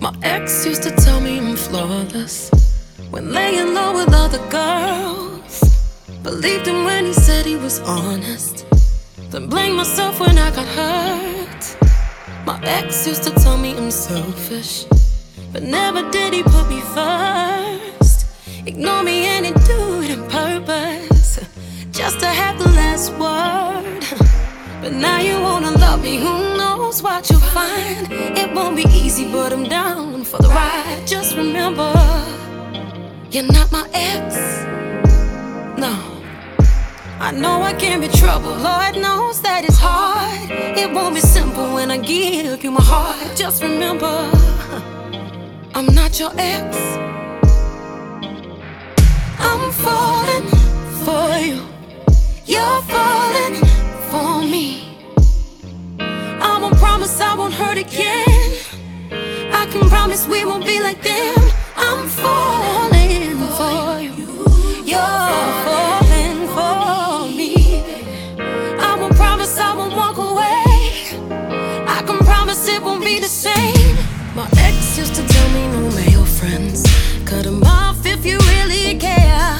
My ex used to tell me I'm flawless when laying low with other girls. Believed him when he said he was honest. Then blamed myself when I got hurt. My ex used to tell me I'm selfish, but never did he put me first. Ignore me and he do it on purpose, just to have the last word. But now you wanna love me, who knows what you'll find? It won't be easy, but I'm down for the ride. Just remember, you're not my ex. No. I know I can be trouble, Lord knows that it's hard. It won't be simple when I give you my heart. Just remember, I'm not your ex. Again. I can promise we won't be like them. I'm falling for you. You're falling for me. I won't promise I won't walk away. I can promise it won't be the same. My ex used to tell me no male friends. Cut 'em off if you really care.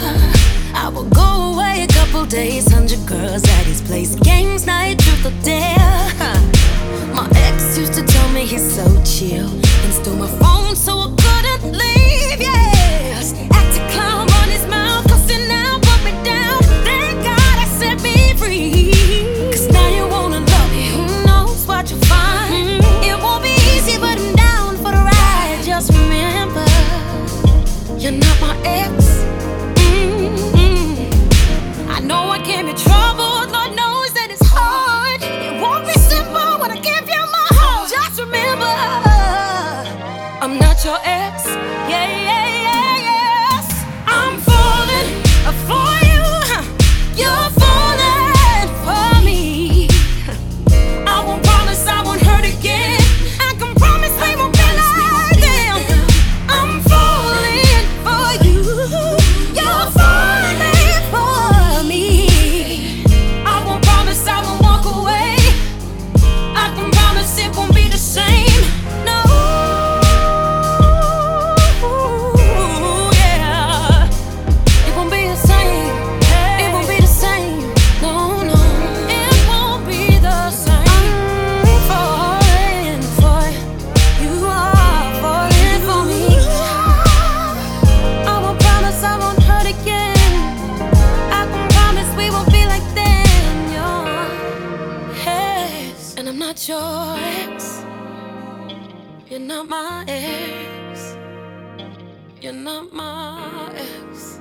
I will go away a couple days, hundred girls at his place. Games night, truth or dare. My to he's so chill and stole my phone so I couldn't leave. Yes, act a clown, run his mouth, cussing out, put me down. Thank God I set me free. Cause now you wanna love me, who knows what you'll find? It won't be easy, but I'm down for the ride. Just remember, you're not my ex. Not your ex. Yeah, yeah, not your ex. You're not my ex. You're not my ex.